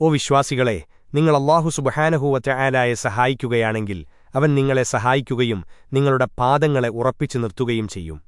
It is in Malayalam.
ഓ വിശ്വാസികളെ നിങ്ങൾ അള്ളാഹു സുബഹാനഹൂവറ്റ സഹായിക്കുകയാണെങ്കിൽ അവൻ നിങ്ങളെ സഹായിക്കുകയും നിങ്ങളുടെ പാദങ്ങളെ ഉറപ്പിച്ചു നിർത്തുകയും ചെയ്യും.